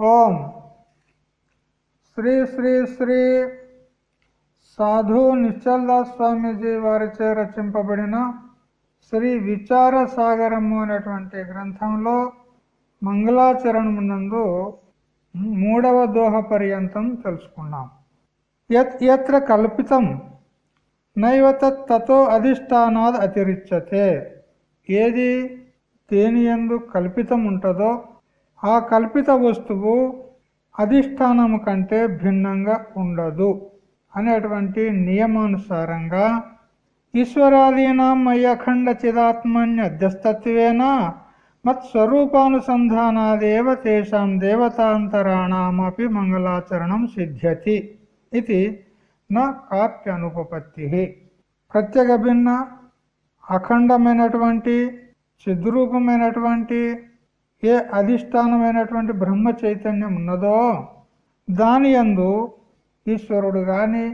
ఓం. శ్రీ శ్రీ శ్రీ సాధు నిశ్చల్దాస్ స్వామీజీ వారిచే రచింపబడిన శ్రీ విచార సాగరము అనేటువంటి గ్రంథంలో మంగళాచరణమునందు మూడవ దోహ పర్యంతం తెలుసుకున్నాం. యత్ యత్ర కల్పితం నైవ తతో అధిష్టానాద్ అతిరిచ్యతే. ఏది దేని ఎందు కల్పితం ఉంటుందో ఆ కల్పిత వస్తువు అధిష్టానము కంటే భిన్నంగా ఉండదు అనేటువంటి నియమానుసారంగా ఈశ్వరాదీనాం మయ్యఖండ చిదాత్మన్యధ్యస్తత్వేన మత్స్వరూపానుసంధానాదేవ తేషాం దేవతాంతరాణమపి మంగళాచరణం సిద్ధ్యతి ఇది నా కాప్యనుపపత్తి ప్రత్యేక భిన్న అఖండమైనటువంటి చిద్రూపమైనటువంటి ఏ అధిష్టానమైనటువంటి బ్రహ్మ చైతన్యం ఉన్నదో దాని యందు ఈశ్వరుడు కానీ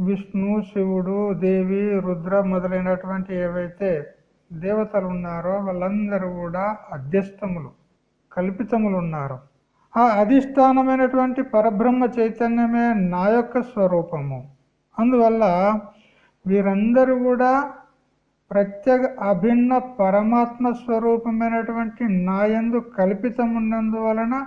విష్ణు శివుడు దేవి రుద్ర మొదలైనటువంటి ఏవైతే దేవతలు ఉన్నారో వాళ్ళందరూ కూడా అధ్యస్థములు కల్పితములు ఉన్నారు ఆ అధిష్టానమైనటువంటి పరబ్రహ్మ చైతన్యమే నా యొక్క స్వరూపము. అందువల్ల వీరందరూ కూడా ప్రత్యేక అభిన్న పరమాత్మ స్వరూపమైనటువంటి నాయందు కల్పితమున్నందువలన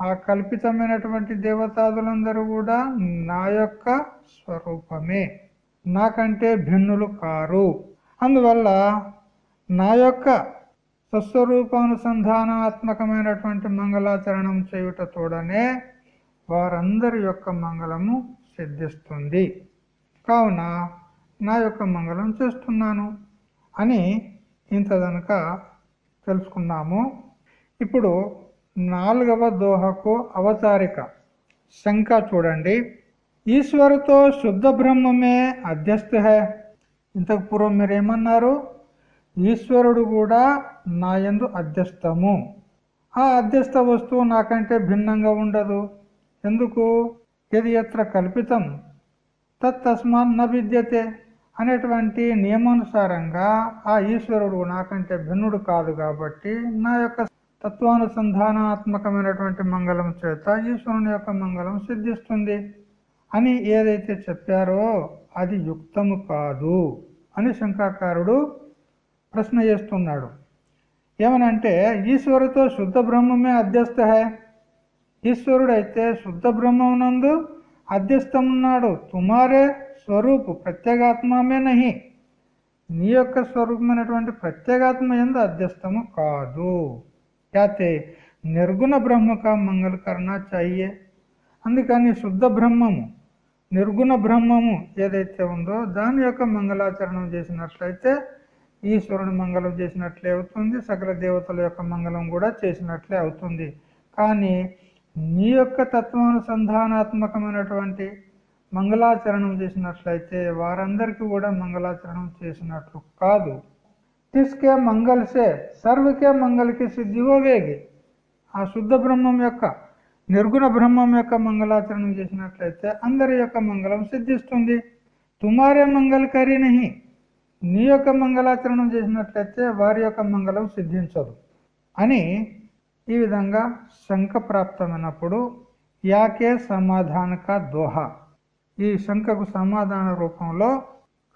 ఆ కల్పితమైనటువంటి దేవతాదులందరూ కూడా నా యొక్క స్వరూపమే. నాకంటే భిన్నులు కారు. అందువల్ల నా యొక్క స్వస్వరూపానుసంధానాత్మకమైనటువంటి మంగళాచరణం చేయుట తోడనే వారందరి యొక్క మంగళము సిద్ధిస్తుంది. కావున నా యొక్క మంగళం చేస్తున్నాను. అని ఇంత కనుక తెలుసుకున్నాము. ఇప్పుడు నాలుగవ దోహకు అవతారిక. శంక చూడండి. ఈశ్వరుతో శుద్ధ బ్రహ్మమే అధ్యస్థ హే. ఇంతకు పూర్వం మీరేమన్నారు? ఈశ్వరుడు కూడా నా యందు అధ్యస్థము. ఆ అధ్యస్థ వస్తువు నాకంటే భిన్నంగా ఉండదు. ఎందుకు? ఎది ఎత్ర కల్పితం? తత్తస్మాన్ న విద్యతే. అనేటువంటి నియమానుసారంగా ఆ ఈశ్వరుడు నాకంటే భిన్నుడు కాదు కాబట్టి నా యొక్క తత్వానుసంధానాత్మకమైనటువంటి మంగళం చేత ఈశ్వరుని యొక్క మంగళం సిద్ధిస్తుంది. అని ఏదైతే చెప్పారో అది యుక్తము కాదు అని శంకాకారుడు ప్రశ్న చేస్తున్నాడు. ఏమనంటే ఈశ్వరుతో శుద్ధ బ్రహ్మమే అధ్యస్థ హే? ఈశ్వరుడైతే శుద్ధ బ్రహ్మమునందు అధ్యస్థమున్నాడు. తుమారే స్వరూపు ప్రత్యేగాత్మే నహి. నీ యొక్క స్వరూపమైనటువంటి ప్రత్యేగాత్మ ఎందు అధ్యస్థము కాదు. అయితే నిర్గుణ బ్రహ్మక మంగళ కర్ణ అందుకని శుద్ధ బ్రహ్మము నిర్గుణ బ్రహ్మము ఏదైతే ఉందో దాని యొక్క మంగళాచరణం చేసినట్లయితే ఈశ్వరుని మంగళం చేసినట్లే అవుతుంది సకల దేవతల యొక్క మంగళం కూడా చేసినట్లే అవుతుంది. కానీ నీ యొక్క తత్వానుసంధానాత్మకమైనటువంటి మంగళాచరణం చేసినట్లయితే వారందరికీ కూడా మంగళాచరణం చేసినట్లు కాదు. తిస్కే మంగళసే సర్వకే మంగళకి సిద్ధి వేగి. ఆ శుద్ధ బ్రహ్మం యొక్క నిర్గుణ బ్రహ్మం యొక్క మంగళాచరణం చేసినట్లయితే అందరి యొక్క మంగళం సిద్ధిస్తుంది. తుమారే మంగళకరి నహి. నీ యొక్క మంగళాచరణం చేసినట్లయితే వారి యొక్క మంగళం సిద్ధించదు అని ఈ విధంగా శంఖ ప్రాప్తమైనప్పుడు యాకే సమాధానక దోహ. ఈ శంఖకు సమాధాన రూపంలో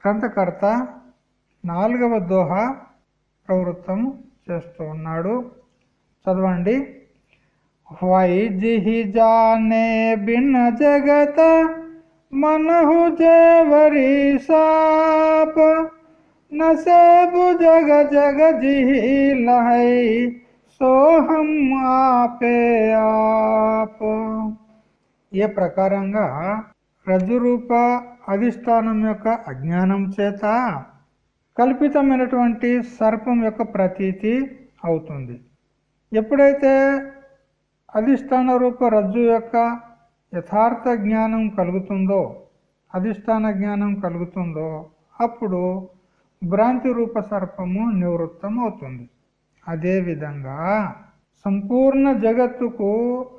గ్రంథకర్త నాలుగవ దోహ ప్రవృత్తం చేస్తూ ఉన్నాడు. చదవండి. వైజిహి జానే బిన్న జగత మనహు జవరి సాప నసేబు జగ జగ జిహి లహై సోహం ఆపే ఆప. ఏ ప్రకారంగా రజ్జురూప అధిష్టానం యొక్క అజ్ఞానం చేత కల్పితమైనటువంటి సర్పం యొక్క ప్రతీతి అవుతుంది. ఎప్పుడైతే అధిష్టాన రూప రజ్జు యొక్క యథార్థ జ్ఞానం కలుగుతుందో అధిష్టాన జ్ఞానం కలుగుతుందో అప్పుడు భ్రాంతి రూప సర్పము నివృత్తం అవుతుంది అదేవిధంగా సంపూర్ణ జగత్తుకు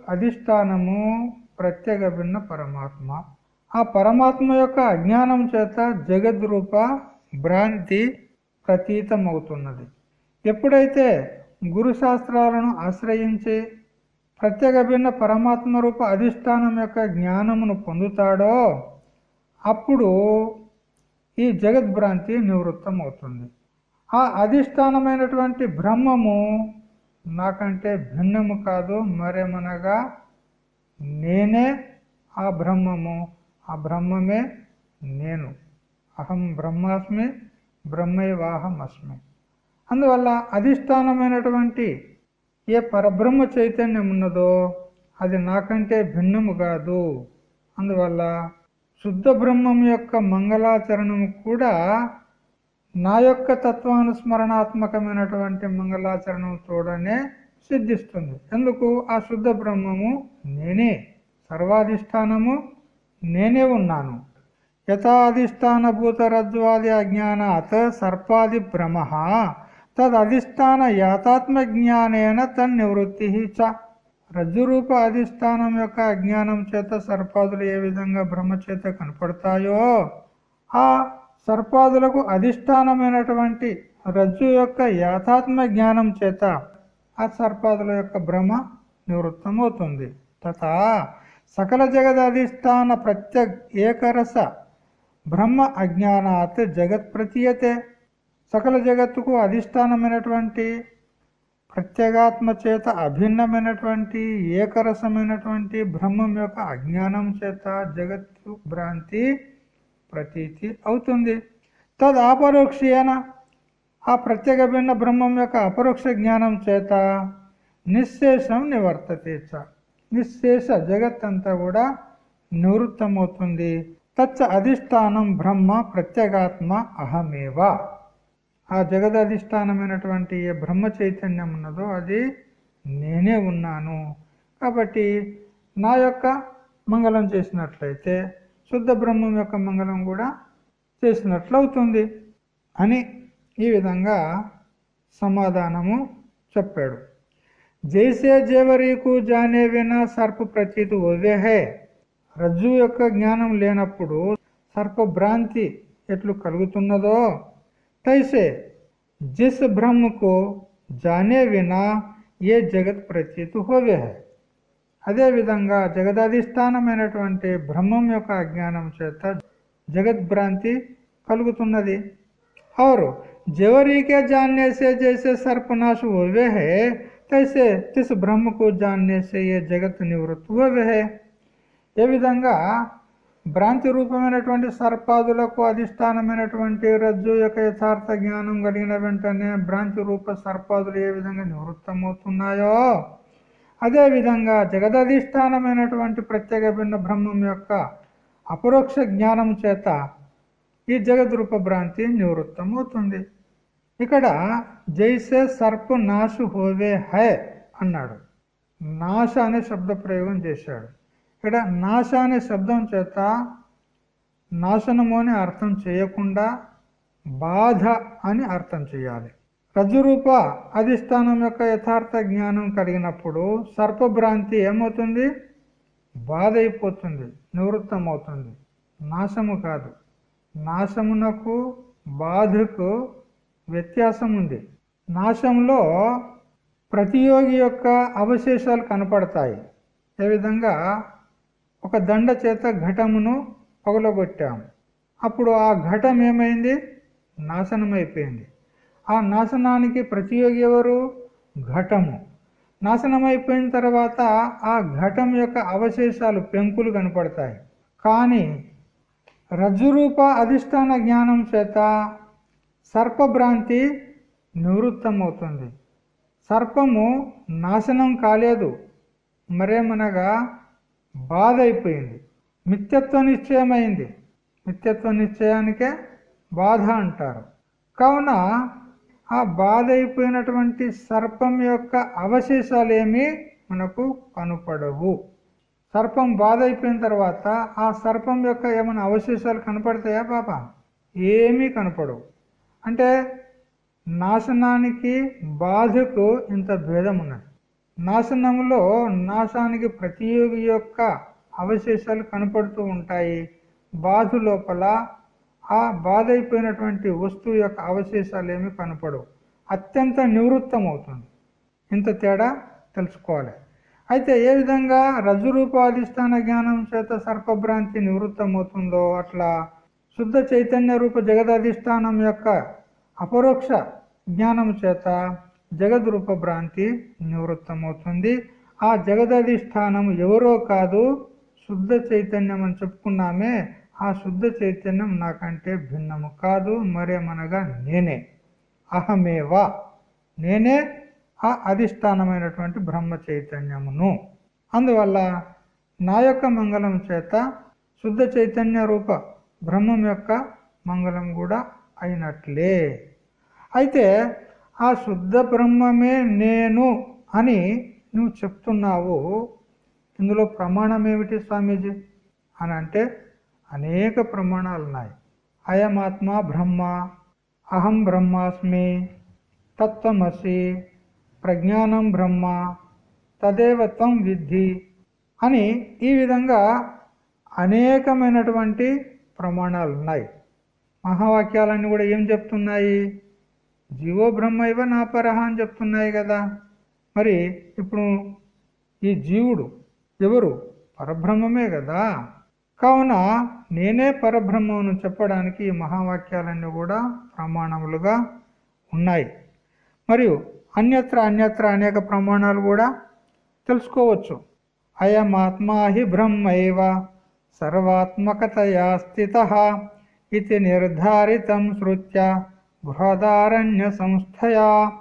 అధిష్టానము ప్రత్యేక భిన్న పరమాత్మ ఆ పరమాత్మ యొక్క అజ్ఞానం చేత జగద్రూప భ్రాంతి ప్రతీతమవుతున్నది. ఎప్పుడైతే గురుశాస్త్రాలను ఆశ్రయించి ప్రత్యేక భిన్న పరమాత్మ రూప అధిష్టానం యొక్క జ్ఞానమును పొందుతాడో అప్పుడు ఈ జగద్భ్రాంతి నివృత్తం అవుతుంది ఆ అధిష్టానమైనటువంటి బ్రహ్మము నాకంటే భిన్నము కాదు మరేమనగా నేనే ఆ బ్రహ్మము. ఆ బ్రహ్మమే నేను. అహం బ్రహ్మాస్మి బ్రహ్మైవాహం అస్మి అందువల్ల అధిష్టానమైనటువంటి ఏ పరబ్రహ్మ చైతన్యం ఉన్నదో అది నాకంటే భిన్నము కాదు. అందువల్ల శుద్ధ బ్రహ్మం యొక్క మంగళాచరణం కూడా నా యొక్క తత్వానుస్మరణాత్మకమైనటువంటి మంగళాచరణం తోడనే సిద్ధిస్తుంది. ఎందుకు? ఆ శుద్ధ బ్రహ్మము నేనే. సర్వాధిష్టానము నేనే ఉన్నాను. యథాధిష్టానభూత రజ్వాది అజ్ఞానాత్ సర్పాది భ్రమ తదధిష్టాన యాతాత్మ జ్ఞానేన తన్నివృత్తి చ. రజ్జురూప అధిష్టానం యొక్క అజ్ఞానం చేత సర్పాదులు ఏ విధంగా బ్రహ్మ చేత కనపడతాయో ఆ సర్పాదులకు అధిష్టానమైనటువంటి రజ్జు యొక్క యాథాత్మ జ్ఞానం చేత ఆ సర్పాదుల యొక్క భ్రమ నివృత్తమవుతుంది. తథా సకల జగదధిష్టాన ప్రత్యగ్ ఏకరస బ్రహ్మ అజ్ఞానాత్ జగత్ ప్రతీయతే. సకల జగత్తుకు అధిష్టానమైనటువంటి ప్రత్యేగాత్మ చేత అభిన్నమైనటువంటి ఏకరసమైనటువంటి బ్రహ్మం యొక్క అజ్ఞానం చేత జగత్తు భ్రాంతి ప్రతీతి అవుతుంది. తద్ అపరోక్షేన ఆ ప్రత్యేక భిన్న బ్రహ్మం యొక్క అపరోక్ష జ్ఞానం చేత నిశ్శేషం నివర్తతే నిశ్శేష జగత్తంతా కూడా నివృత్తమవుతుంది. తచ్చ అధిష్టానం బ్రహ్మ ప్రత్యేగాత్మ అహమేవ. ఆ జగదధిష్టానమైనటువంటి ఏ బ్రహ్మ చైతన్యం ఉన్నదో అది నేనే ఉన్నాను. కాబట్టి నా యొక్క మంగళం చేసినట్లయితే శుద్ధ బ్రహ్మం యొక్క మంగళం కూడా చేసినట్లవుతుంది అని ఈ విధంగా సమాధానము చెప్పాడు. జైసే జేవరీకు జానే వినా సర్ప ప్రతీతి ఒవేహే రజ్జు యొక్క జ్ఞానం లేనప్పుడు సర్పభ్రాంతి ఎట్లు కలుగుతున్నదో? తైసే జిస్ బ్రహ్మకు జానే వినా ఏ జగత్ ప్రతీతి హోవే అదేవిధంగా జగదధిష్టానమైనటువంటి బ్రహ్మం యొక్క అజ్ఞానం చేత జగద్భ్రాంతి కలుగుతున్నది. అవరు జవరీకే జాన్యసే చేసే సర్పనాశు ఓవే హే. तैसे तिस ब्रह्म को जानने से ये जगत निवृत्त हुए है ఏ విధంగా భ్రాంతి రూపమైనటువంటి సర్పాదులకు అధిష్టానమైనటువంటి రజ్జు యొక్క యథార్థ జ్ఞానం కలిగిన వెంటనే భ్రాంతి రూప సర్పాదులు ఏ విధంగా నివృత్తమవుతున్నాయో అదే విధంగా జగదధిష్టానమైనటువంటి ప్రత్యేక భిన్న బ్రహ్మం యొక్క అపరోక్ష జ్ఞానం చేత ఈ జగద్రూప భ్రాంతి నివృత్తం అవుతుంది ఇక్కడ జైసే సర్ప నాశు హోవే హై అన్నాడు. నాశ అనే శబ్ద ప్రయోగం చేశాడు. ఇక్కడ నాశ అనే శబ్దం చేత నాశనము అని అర్థం చేయకుండా బాధ అని అర్థం చేయాలి. రజ్జురూప అధిష్టానం యొక్క యథార్థ జ్ఞానం కలిగినప్పుడు సర్పభ్రాంతి ఏమవుతుంది? బాధ అయిపోతుంది నివృత్తం అవుతుంది నాశము కాదు. నాశమునకు బాధకు వ్యత్యాసం ఉంది. నాశంలో ప్రతియోగి యొక్క అవశేషాలు కనపడతాయి. ఏ విధంగా? ఒక దండ చేత ఘటమును పగలగొట్టాము. అప్పుడు ఆ ఘటం ఏమైంది? నాశనం అయిపోయింది ఆ నాశనానికి ప్రతియోగి ఎవరు? ఘటము. నాశనం అయిపోయిన తర్వాత ఆ ఘటం యొక్క అవశేషాలు పెంకులు కనపడతాయి. కానీ రజ్జురూప అధిష్టాన జ్ఞానం చేత సర్పభ్రాంతి నివృత్తమవుతుంది. సర్పము నాశనం కాలేదు. మరేమనగా బాధ అయిపోయింది మిథ్యత్వ నిశ్చయమైంది. నిత్యత్వ నిశ్చయానికే బాధ అంటారు. కావున ఆ బాధ అయిపోయినటువంటి సర్పం యొక్క అవశేషాలు ఏమీ మనకు కనపడవు. సర్పం బాధ అయిపోయిన తర్వాత ఆ సర్పం యొక్క ఏమైనా అవశేషాలు కనపడతాయా పాప? ఏమీ కనపడవు. అంటే నాశనానికి బాధకు ఇంత భేదం ఉన్నది నాశనంలో నాశానికి ప్రతియోగి యొక్క అవశేషాలు కనపడుతూ ఉంటాయి. బాధ లోపల ఆ బాధ అయిపోయినటువంటి వస్తువు యొక్క అవశేషాలు ఏమి కనపడవు. అత్యంత నివృత్తం అవుతుంది ఇంత తేడా తెలుసుకోవాలి. అయితే ఏ విధంగా రజురూపాధిష్టాన జ్ఞానం చేత సర్పభ్రాంతి నివృత్తమవుతుందో అట్లా శుద్ధ చైతన్య రూప జగదధిష్టానం యొక్క అపరోక్ష జ్ఞానం చేత జగద్రూప భ్రాంతి నివృత్తమవుతుంది. ఆ జగదధిష్టానం ఎవరో కాదు శుద్ధ చైతన్యం అని చెప్పుకున్నామే. ఆ శుద్ధ చైతన్యం నాకంటే భిన్నము కాదు మరేమనగా నేనే. అహమేవా? నేనే ఆ అధిష్టానమైనటువంటి బ్రహ్మ చైతన్యమును. అందువల్ల నా యొక్క మంగళం చేత శుద్ధ చైతన్య రూప బ్రహ్మం యొక్క మంగళం కూడా అయినట్లే. అయితే ఆ శుద్ధ బ్రహ్మమే నేను అని నువ్వు చెప్తున్నావు. ఇందులో ప్రమాణం ఏమిటి స్వామీజీ? అని అంటే అనేక ప్రమాణాలు ఉన్నాయి. అయమాత్మ బ్రహ్మ అహం బ్రహ్మాస్మి తత్వమసి ప్రజ్ఞానం బ్రహ్మ తదేవత్వం విద్ధి అని ఈ విధంగా అనేకమైనటువంటి ప్రమాణాలు ఉన్నాయి. మహావాక్యాలన్నీ కూడా ఏం చెప్తున్నాయి? జీవో బ్రహ్మ ఇవ నా పరహ అని చెప్తున్నాయి కదా. మరి ఇప్పుడు ఈ జీవుడు ఎవరు? పరబ్రహ్మమే కదా. కావున నేనే పరబ్రహ్మను చెప్పడానికి ఈ మహావాక్యాలన్నీ కూడా ప్రమాణములుగా ఉన్నాయి. మరియు అన్యత్ర అన్యత్ర అనేక ప్రమాణాలు కూడా తెలుసుకోవచ్చు. అయమాత్మా హి బ్రహ్మైవ సర్వాత్మకతయా స్థిత ఇది నిర్ధారితం శృత్య బృహదారణ్య సంస్థయా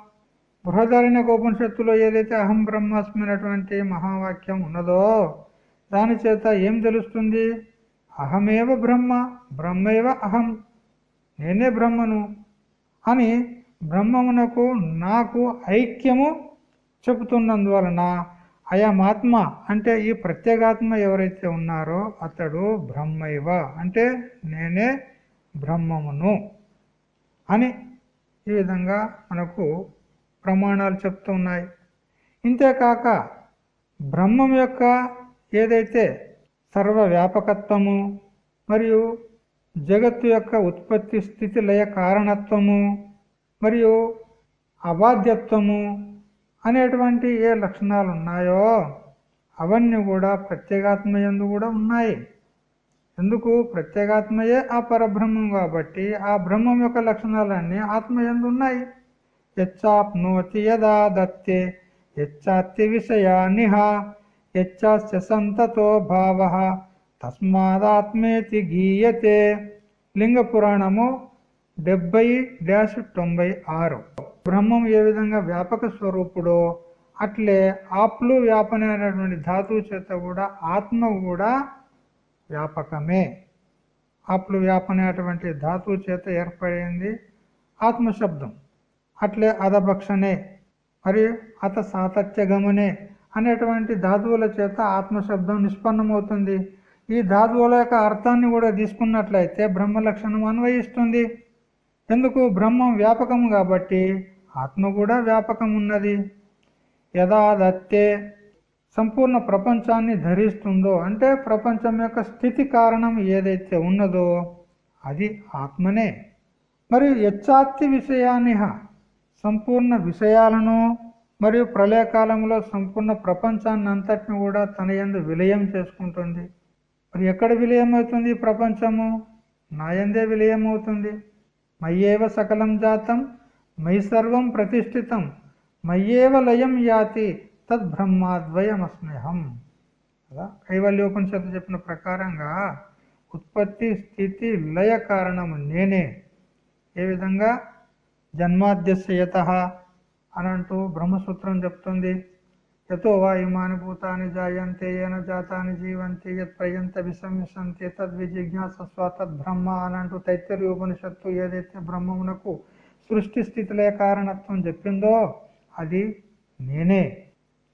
బృహదారణ్య ఉపనిషత్తులో ఏదైతే అహం బ్రహ్మాస్మి అనేటువంటి మహావాక్యం ఉన్నదో దాని చేత ఏం తెలుస్తుంది? అహమేవ బ్రహ్మ బ్రహ్మైవ అహం నేనే బ్రహ్మను అని బ్రహ్మమునకు నాకు ఐక్యము చెబుతున్నందువలన అయమాత్మ అంటే ఈ ప్రత్యేగాత్మ ఎవరైతే ఉన్నారో అతడు బ్రహ్మైవ అంటే నేనే బ్రహ్మమును. అని ఈ విధంగా మనకు ప్రమాణాలు చెప్తూ ఉన్నాయి. ఇంతేకాక బ్రహ్మం యొక్క ఏదైతే సర్వవ్యాపకత్వము మరియు జగత్తు యొక్క ఉత్పత్తి స్థితి లయ కారణత్వము మరియు అబాధ్యత్వము అనేటువంటి ఏ లక్షణాలు ఉన్నాయో అవన్నీ కూడా ప్రత్యేగాత్మయందు కూడా ఉన్నాయి. ఎందుకు? ప్రత్యేగాత్మయే ఆ పరబ్రహ్మం కాబట్టి ఆ బ్రహ్మం యొక్క లక్షణాలన్నీ ఆత్మ ఎందు ఉన్నాయి యచ్చాప్నోతి యదా దత్తే యచ్చాత్తి విషయానిహ యచ్చాస్య సంతతో భావ తస్మాదాత్మేతి గీయతే. లింగ పురాణము డెబ్బై డాష్ తొంభై ఆరు. బ్రహ్మం ఏ విధంగా వ్యాపక స్వరూపుడో అట్లే ఆప్లు వ్యాపనైనటువంటి ధాతువు చేత కూడా ఆత్మ కూడా వ్యాపకమే. ఆప్లు వ్యాపనేటువంటి ధాతువు చేత ఏర్పడింది ఆత్మశబ్దం. అట్లే అధభక్షణే మరియు అత సాతత్య గమనే అనేటువంటి ధాతువుల చేత ఆత్మశబ్దం నిష్పన్నమవుతుంది. ఈ ధాతువుల యొక్క అర్థాన్ని కూడా తీసుకున్నట్లయితే బ్రహ్మ లక్షణం అన్వయిస్తుంది. ఎందుకు? బ్రహ్మం వ్యాపకం కాబట్టి ఆత్మ కూడా వ్యాపకం ఉన్నది యదాదత్తే సంపూర్ణ ప్రపంచాన్ని ధరిస్తుందో అంటే ప్రపంచం యొక్క స్థితి కారణం ఏదైతే ఉన్నదో అది ఆత్మనే. మరియు యచ్చాత్తి విషయానిహ సంపూర్ణ విషయాలను మరియు ప్రళయకాలంలో సంపూర్ణ ప్రపంచాన్ని అంతటిని కూడా తన ఎందు విలయం చేసుకుంటుంది. మరి ఎక్కడ విలయం అవుతుంది ప్రపంచము? నా ఎందే విలయం అవుతుంది మయ్యేవ సకలం జాతం మై సర్వం ప్రతిష్ఠితం మయ్యేవ లయం యాతి. తద్బ్రహ్మాద్వయమస్మ్యహం కదా? కైవల్యోపనిషత్తు చెప్పిన ప్రకారంగా ఉత్పత్తి స్థితి లయ కారణము నేనే. ఏ విధంగా? జన్మాద్యస్యత అని అంటూ బ్రహ్మసూత్రం చెప్తుంది. ఎతో వాయుమాని భూతాన్ని జాయంతే ఏన జాతాన్ని జీవంతి యత్ ప్రయంత విసంసంతి తద్విజిజ్ఞాసస్వ తద్బ్రహ్మ అని అంటూ తైత్తరి ఉపనిషత్తు ఏదైతే బ్రహ్మమునకు సృష్టి స్థితిలే కారణత్వం చెప్పిందో అది నేనే.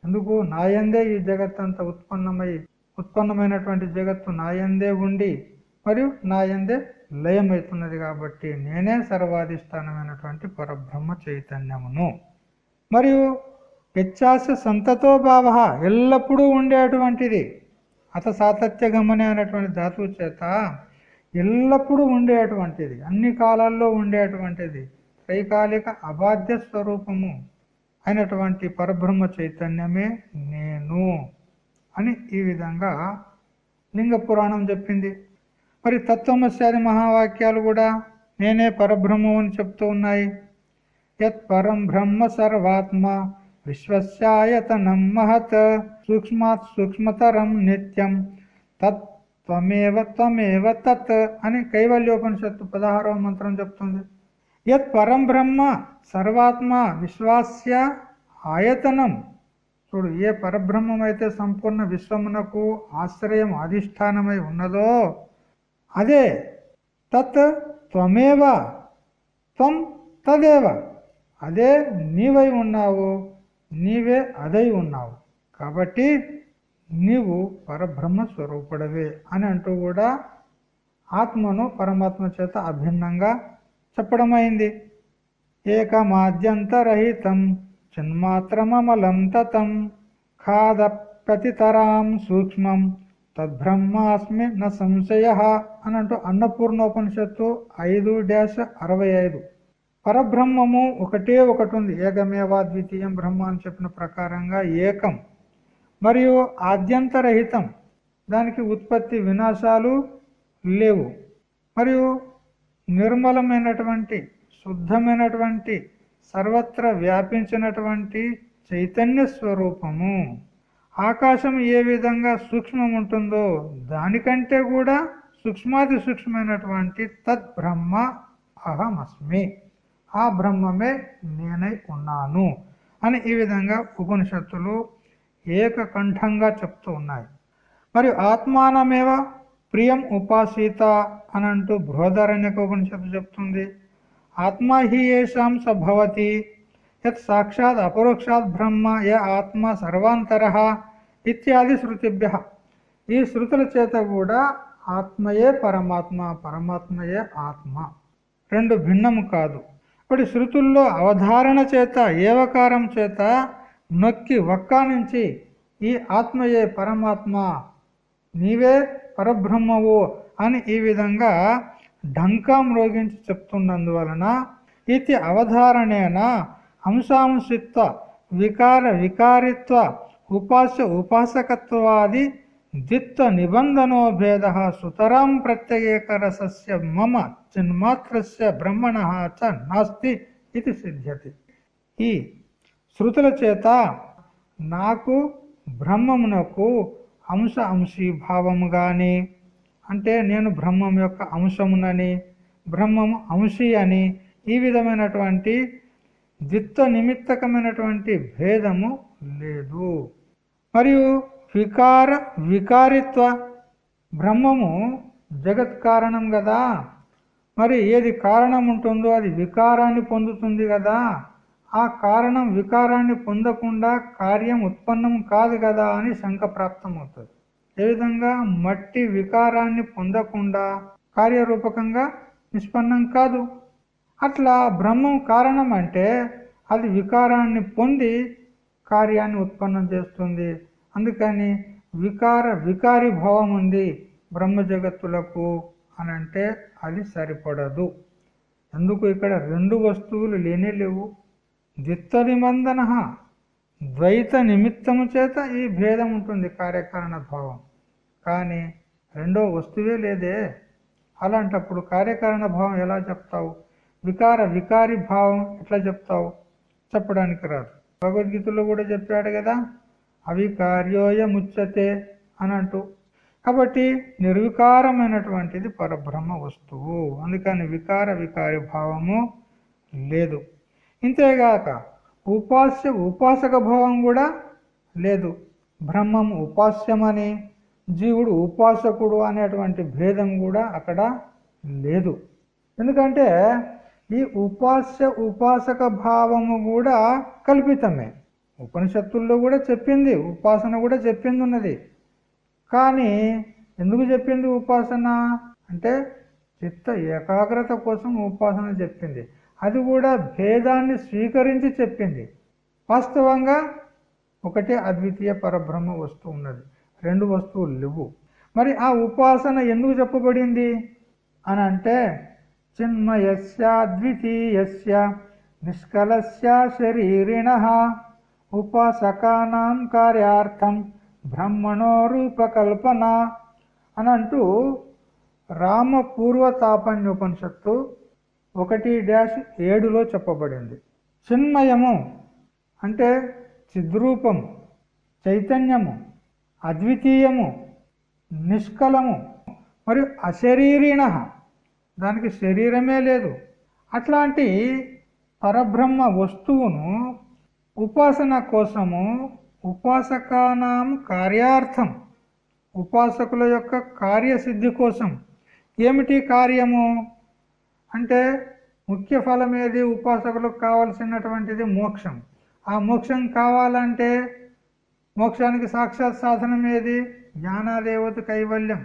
ఎందుకు నాయందే ఈ జగత్తంతా ఉత్పన్నమై ఉత్పన్నమైనటువంటి జగత్తు నాయందే ఉండి మరియు నాయందే లయమవుతున్నది కాబట్టి నేనే సర్వాధిష్టానమైనటువంటి పరబ్రహ్మ చైతన్యమును. మరియు వ్యత్యాస సంతతో భావ ఎల్లప్పుడూ ఉండేటువంటిది. అత సాతత్య గమనే అనేటువంటి ధాతువు చేత ఎల్లప్పుడూ ఉండేటువంటిది. అన్ని కాలాల్లో ఉండేటువంటిది. త్రైకాలిక అబాధ్య స్వరూపము. అయినటువంటి పరబ్రహ్మ చైతన్యమే నేను అని ఈ విధంగా లింగ పురాణం చెప్పింది. మరి తత్వమస్యాది మహావాక్యాలు కూడా నేనే పరబ్రహ్మం అని చెప్తూ ఉన్నాయి. యత్ పరం బ్రహ్మ సర్వాత్మ విశ్వస్యాయతనం మహత్ సూక్ష్మాత్ సూక్ష్మతరం నిత్యం తత్ త్వమేవ త్వమేవ తత్ అని కైవల్యోపనిషత్తు పదహారవ మంత్రం చెప్తుంది. యత్ పరం బ్రహ్మ సర్వాత్మ విశ్వాస్య ఆయతనం. చూడు ఏ పరబ్రహ్మం అయితే సంపూర్ణ విశ్వమునకు ఆశ్రయం అధిష్టానమై ఉన్నదో అదే తత్ త్వమేవ త్వం తదేవ. అదే నీవై ఉన్నావు నీవే అదై ఉన్నావు. కాబట్టి నీవు పరబ్రహ్మ స్వరూపుడవే అని అంటూ కూడా ఆత్మను పరమాత్మ చేత అభిన్నంగా చెప్పడమైంది. ఏకమాద్యంతరహితం చిన్మాత్రమమలం తతం ఖాద ప్రతితరాం సూక్ష్మం తద్బ్రహ్మాస్మి న సంశయ అని అంటూ అన్నపూర్ణోపనిషత్తు ఐదు డ్యాష్ అరవై ఐదు. పరబ్రహ్మము ఒకటే ఒకటి ఉంది ఏకమేవా ద్వితీయం బ్రహ్మ అని చెప్పిన ప్రకారంగా ఏకం. మరియు ఆద్యంతరహితం దానికి ఉత్పత్తి వినాశాలు లేవు. మరియు నిర్మలమైనటువంటి శుద్ధమైనటువంటి సర్వత్ర వ్యాపించినటువంటి చైతన్య స్వరూపము. ఆకాశం ఏ విధంగా సూక్ష్మం ఉంటుందో దానికంటే కూడా సూక్ష్మాతి సూక్ష్మమైనటువంటి తద్ బ్రహ్మ అహమస్మి. ఆ బ్రహ్మమే నేనై ఉన్నాను అని ఈ విధంగా ఉపనిషత్తులు ఏకకంఠంగా చెప్తూ ఉన్నాయి. మరియు ఆత్మానమేవ? ప్రియం ఉపాసీత అని అంటూ బృహదారణ్యక ఉపనిషత్తు చెప్తుంది. ఆత్మా హి ఏషాం సభవతి యత్ సాక్షాత్ అపరోక్షాత్ బ్రహ్మ ఏ ఆత్మ సర్వాంతర ఇత్యాది శృతిభ్య. ఈ శృతుల చేత కూడా ఆత్మయే పరమాత్మ పరమాత్మయే ఆత్మ. రెండు భిన్నము కాదు. ఇప్పుడు శృతుల్లో అవధారణ చేత ఏవకారం చేత నొక్కి ఒక్క నుంచి ఈ ఆత్మయే పరమాత్మ నీవే పరబ్రహ్మవు అని ఈ విధంగా ఢంకాం రోగించి చెప్తున్నందువలన ఇది అవధారణేన అంశాంశిత్వ వికార వికారిత్వ ఉపాస్య ఉపాసకత్వాది ద్విత్వ నిబంధనో భేద సుతరాం ప్రత్యేకరసస్య మమ చిన్మాత్రస్య బ్రహ్మణ చ నాస్తి ఇది సిద్ధ్యతి. ఈ శృతుల చేత నాకు బ్రహ్మమునకు అంశ అంశీ భావము అంటే నేను బ్రహ్మం యొక్క అంశమునని బ్రహ్మము అంశీ అని ఈ విధమైనటువంటి ద్విత్వ నిమిత్తకమైనటువంటి భేదము లేదు. మరియు వికార వికారిత్వ బ్రహ్మము జగత్ కారణం కదా మరి ఏది కారణం ఉంటుందో అది వికారాన్ని పొందుతుంది కదా ఆ కారణం వికారాన్ని పొందకుండా కార్యం ఉత్పన్నం కాదు కదా అని శంక ప్రాప్తమవుతుంది. ఏ విధంగా? మట్టి వికారాన్ని పొందకుండా కార్యరూపకంగా నిష్పన్నం కాదు. అట్లా బ్రహ్మం కారణం అంటే అది వికారాన్ని పొంది కార్యాన్ని ఉత్పన్నం చేస్తుంది. అందుకని వికార వికారి భావం ఉంది బ్రహ్మ జగత్తులకు అని అంటే అది సరిపడదు. ఎందుకు? ఇక్కడ రెండు వస్తువులు లేనే లేవు. ద్విత్వ నిబంధన ద్వైత నిమిత్తము చేత ఈ భేదం ఉంటుంది కార్యకారణ భావం. కానీ రెండో వస్తువే లేదే. అలాంటప్పుడు కార్యకారణ భావం ఎలా చెప్తావు? వికార వికారి భావం ఎట్లా చెప్తావు? చెప్పడానికి రాదు. భగవద్గీతలో కూడా చెప్పాడు కదా అవికార్యోయముచ్చతే అని అంటూ. కాబట్టి నిర్వికారమైనటువంటిది పరబ్రహ్మ వస్తువు. అందుకని వికార వికారి భావము లేదు. ఇంతేగాక ఉపాస్య ఉపాసక భావం కూడా లేదు. బ్రహ్మం ఉపాస్యమని జీవుడు ఉపాసకుడు అనేటువంటి భేదం కూడా అక్కడ లేదు. ఎందుకంటే ఈ ఉపాస్య ఉపాసక భావము కూడా కల్పితమే. ఉపనిషత్తుల్లో కూడా చెప్పింది ఉపాసన కూడా చెప్పింది ఉన్నది కానీ ఎందుకు చెప్పింది ఉపాసన? అంటే చిత్త ఏకాగ్రత కోసం ఉపాసన చెప్పింది. అది కూడా భేదాన్ని స్వీకరించి చెప్పింది. వాస్తవంగా ఒకటే అద్వితీయ పరబ్రహ్మ వస్తువు ఉన్నది. రెండు వస్తువులు లేవు. మరి ఆ ఉపాసన ఎందుకు చెప్పబడింది? అని అంటే చిన్మయస్య ద్వితీయస్య నిష్కలస్య శరీరిణ ఉపాసకానాం కార్యార్థం బ్రహ్మణో రూపకల్పన అని అంటూ రామ పూర్వతాపన్యోపనిషత్తు ఒకటి డాష్ ఏడులో చెప్పబడింది. చిన్మయము అంటే చిద్రూపము చైతన్యము అద్వితీయము నిష్కలము మరియు అశరీరిణ. దానికి శరీరమే లేదు. అట్లాంటి పరబ్రహ్మ వస్తువును ఉపాసన కోసము ఉపాసకానాం కార్యార్థం ఉపాసకుల యొక్క కార్యసిద్ధి కోసం. ఏమిటి కార్యము? అంటే ముఖ్య ఫలం ఏది? ఉపాసకులకు కావాల్సినటువంటిది మోక్షం. ఆ మోక్షం కావాలంటే మోక్షానికి సాక్షాత్ సాధనం ఏది? జ్ఞానాదేవత కైవల్యం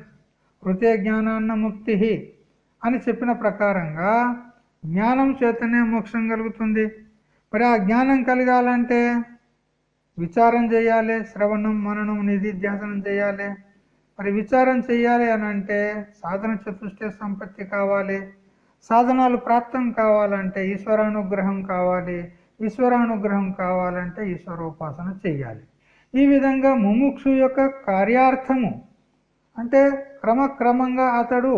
వృతే జ్ఞానాన్న ముక్తి అని చెప్పిన ప్రకారంగా జ్ఞానం చేతనే మోక్షం కలుగుతుంది. మరి ఆ జ్ఞానం కలగాలంటే విచారం చేయాలి శ్రవణం మననం నిధిధ్యాసనం చేయాలి. మరి విచారం చేయాలి అని అంటే సాధన చతుష్ట సంపత్తి కావాలి. సాధనాలు ప్రాప్తం కావాలంటే ఈశ్వరానుగ్రహం కావాలి ఈశ్వరానుగ్రహం కావాలంటే ఈశ్వరోపాసన చెయ్యాలి ఈ విధంగా ముముక్షు యొక్క కార్యార్థము అంటే క్రమక్రమంగా అతడు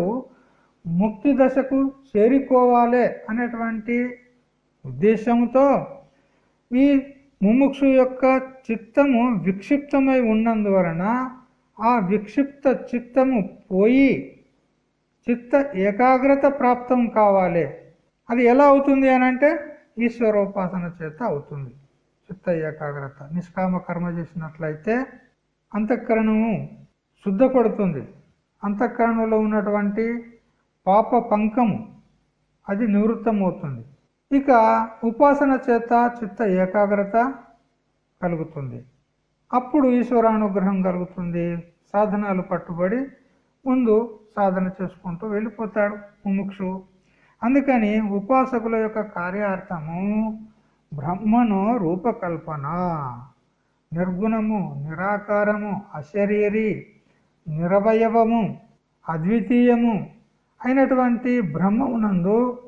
ముక్తి దశకు చేరుకోవాలి అనేటువంటి ఉద్దేశంతో ఈ ముముక్షు యొక్క చిత్తము విక్షిప్తమై ఉన్నందువలన ఆ విక్షిప్త చిత్తము పోయి చిత్త ఏకాగ్రత ప్రాప్తం కావాలి. అది ఎలా అవుతుంది అనంటే ఈశ్వరోపాసన చేత అవుతుంది. చిత్త ఏకాగ్రత నిష్కామ కర్మ చేసినట్లయితే అంతఃకరణము శుద్ధపడుతుంది. అంతఃకరణలో ఉన్నటువంటి పాప పంకము అది నివృత్తమవుతుంది. ఇక ఉపాసన చేత చిత్త ఏకాగ్రత కలుగుతుంది. అప్పుడు ఈశ్వరానుగ్రహం కలుగుతుంది. సాధనాలు పట్టుబడి ముందు సాధన చేసుకుంటూ వెళ్ళిపోతాడు ముముక్షు. అందుకని ఉపాసకుల యొక్క కార్యార్థము బ్రహ్మను రూపకల్పన. నిర్గుణము నిరాకారము అశరీరి నిరవయవము అద్వితీయము అయినటువంటి బ్రహ్మమునందు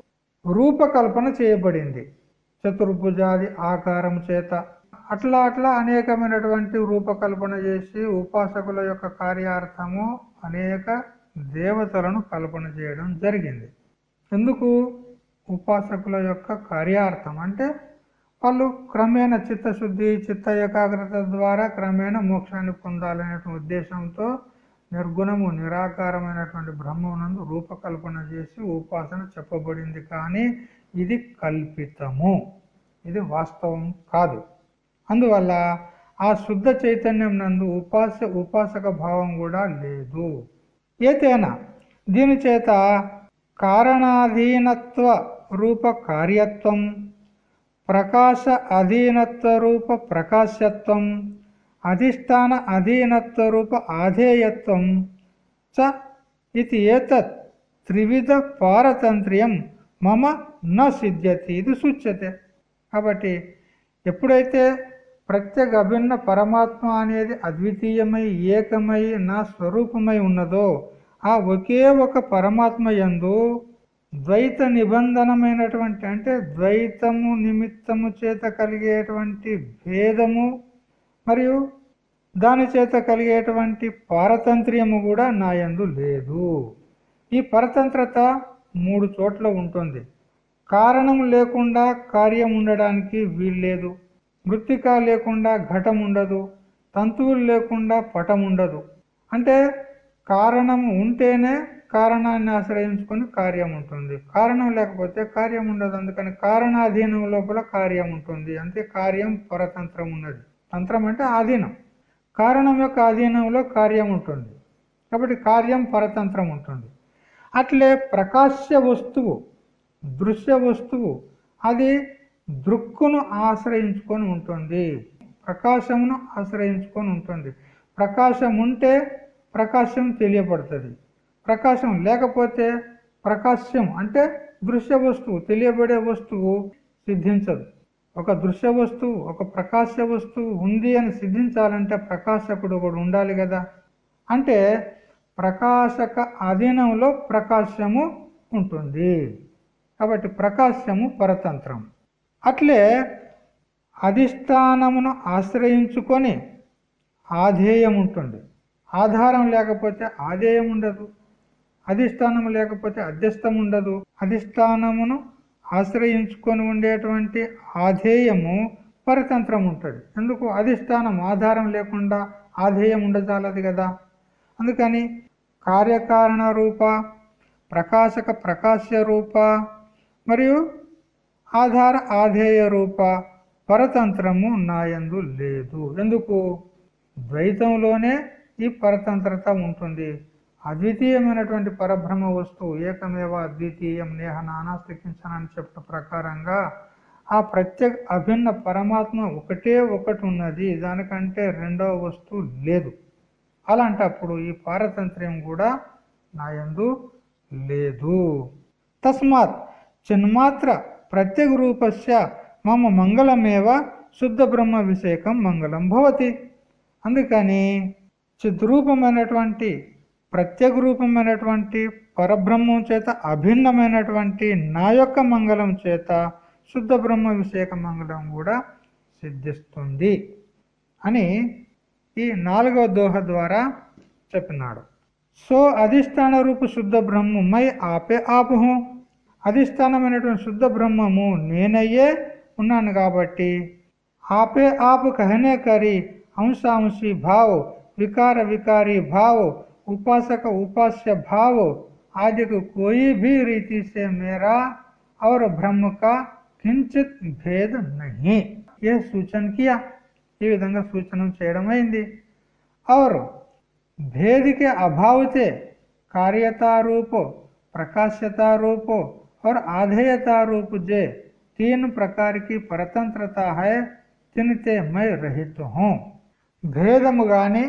రూపకల్పన చేయబడింది. చతుర్భుజాది ఆకారం చేత అట్లా అట్లా అనేకమైనటువంటి రూపకల్పన చేసి ఉపాసకుల యొక్క కార్యార్థము అనేక దేవతలను కల్పన చేయడం జరిగింది. ఎందుకు? ఉపాసకుల యొక్క కార్యార్థం. అంటే వాళ్ళు క్రమేణ చిత్తశుద్ధి చిత్త ఏకాగ్రత ద్వారా క్రమేణ మోక్షాన్ని పొందాలనేటువంటి ఉద్దేశంతో నిర్గుణము నిరాకారమైనటువంటి బ్రహ్మనందు రూపకల్పన చేసి ఉపాసన చెప్పబడింది. కానీ ఇది కల్పితము. ఇది వాస్తవం కాదు. అందువల్ల ఆ శుద్ధ చైతన్యం నందు ఉపాస ఉపాసక భావం కూడా లేదు. ఏతేనా? దీని చేత కారణాధీనత్వ రూప కార్యత్వం ప్రకాశ అధీనత్వ రూప ప్రకాశత్వం అధిష్టాన అధీనత్వ రూప ఆధేయత్వం చ ఇది ఏతత్ త్రివిధ పారతంత్ర్యం. మమ న సిద్ధ్యతి. ఇది సూచ్యతే. కాబట్టి ఎప్పుడైతే ప్రత్యేక అభిన్న పరమాత్మ అనేది అద్వితీయమై ఏకమై నా స్వరూపమై ఉన్నదో ఆ ఒకే ఒక పరమాత్మ ఎందు ద్వైత నిబంధనమైనటువంటి అంటే ద్వైతము నిమిత్తము చేత కలిగేటువంటి భేదము మరియు దాని చేత కలిగేటువంటి పారతంత్ర్యము కూడా నా యందు లేదు. ఈ పరతంత్రత మూడు చోట్ల ఉంటుంది. కారణం లేకుండా కార్యం ఉండడానికి వీల్లేదు. మృతిక లేకుండా ఘటం ఉండదు తంతువులు లేకుండా పటం ఉండదు. అంటే కారణం ఉంటేనే కారణాన్ని ఆశ్రయించుకొని కార్యం ఉంటుంది. కారణం లేకపోతే కార్యం ఉండదు. అందుకని కారణాధీనం లోపల కార్యం ఉంటుంది. అంతే కార్యం పరతంత్రం ఉన్నది. తంత్రం అంటే ఆధీనం. కారణం యొక్క ఆధీనంలో కార్యం ఉంటుంది. కాబట్టి కార్యం పరతంత్రం ఉంటుంది. అట్లే ప్రకాశ్య వస్తువు దృశ్య వస్తువు అది దృక్కును ఆశ్రయించుకొని ఉంటుంది. ప్రకాశమును ఆశ్రయించుకొని ఉంటుంది. ప్రకాశం ఉంటే ప్రకాశం తెలియబడుతుంది. ప్రకాశం లేకపోతే ప్రకాశ్యం అంటే దృశ్య వస్తువు తెలియబడే వస్తువు సిద్ధించదు. ఒక దృశ్య వస్తువు ఒక ప్రకాశ వస్తువు ఉంది అని సిద్ధించాలంటే ప్రకాశకుడు ఒకడు ఉండాలి కదా. అంటే ప్రకాశక అధీనంలో ప్రకాశము ఉంటుంది. కాబట్టి ప్రకాశము పరతంత్రం. అట్లే అధిష్టానమును ఆశ్రయించుకొని ఆధేయం ఉంటుంది ఆధారం లేకపోతే ఆధేయం ఉండదు. అధిష్టానం లేకపోతే అధ్యస్థం ఉండదు. అధిష్టానమును ఆశ్రయించుకొని ఉండేటువంటి ఆధేయము పరతంత్రం ఉంటుంది. ఎందుకు? అధిష్టానం ఆధారం లేకుండా ఆధేయం ఉండజాలది కదా. అందుకని కార్యకారణ రూప ప్రకాశక ప్రకాశ్య రూప మరియు ఆధార ఆధేయ రూప పరతంత్రము నాయందు లేదు. ఎందుకు? ద్వైతంలోనే ఈ పరతంత్రత ఉంటుంది. అద్వితీయమైనటువంటి పరబ్రహ్మ వస్తువు ఏకమేవ అద్వితీయం నేహ నానాస్తికించనని చెప్పిన ప్రకారంగా ఆ ప్రత్యేక అభిన్న పరమాత్మ ఒకటే ఒకటి ఉన్నది. దానికంటే రెండవ వస్తువు లేదు. అలాంటప్పుడు ఈ పారతంత్ర్యం కూడా నాయందు లేదు. తస్మాత్ చిన్మాత్ర ప్రత్యేక రూపస్య మమ మంగళమేవ శుద్ధ బ్రహ్మ విషేకం మంగళం భవతి. అందుకని చిద్రూపమైనటువంటి ప్రత్యేక రూపమైనటువంటి పరబ్రహ్మం చేత అభిన్నమైనటువంటి నా యొక్క మంగళం చేత శుద్ధ బ్రహ్మ విషేక మంగళం కూడా సిద్ధిస్తుంది అని ఈ నాలుగవ దోహ ద్వారా చెప్పినాడు. సో అధిష్టాన రూపు శుద్ధ బ్రహ్మ మై ఆపే ఆపహం. అధిష్టానమైనటువంటి శుద్ధ బ్రహ్మము నేనయ్యే ఉన్నాను కాబట్టి. ఆపే ఆపు కహనే కరి అంశాంశి భావు వికార వికారి భావు ఉపాసక ఉపాస్య భావు ఆదికు కోయి భీ రీతి సే మేరా ఔర और ब्रह्म का किंचित भेद नहीं यह ఈ విధంగా సూచన చేయడమైంది. ఔరు భేదికే అభావతే కార్యతారూపో ప్రకాశ్యతారూపో से कार्यता रूप प्रकाश्यता रूप और आधेयता रूप जे तीन प्रकार की परतंत्रता है तिनते मैं रहित हूँ భేదము కానీ